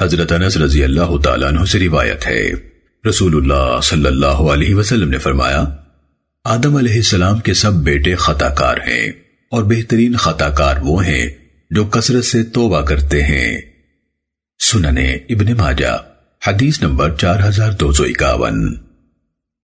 حضرت انس رضی اللہ تعالیٰ عنہ سے روایت ہے۔ رسول اللہ صلی اللہ علیہ وسلم نے فرمایا، آدم علیہ السلام کے سب بیٹے خطا کار ہیں اور بہترین خطا کار وہ ہیں جو کثرت سے توبہ کرتے ہیں۔ سننے ابن ماجہ، حدیث نمبر چار ہزار دو سو اکاون۔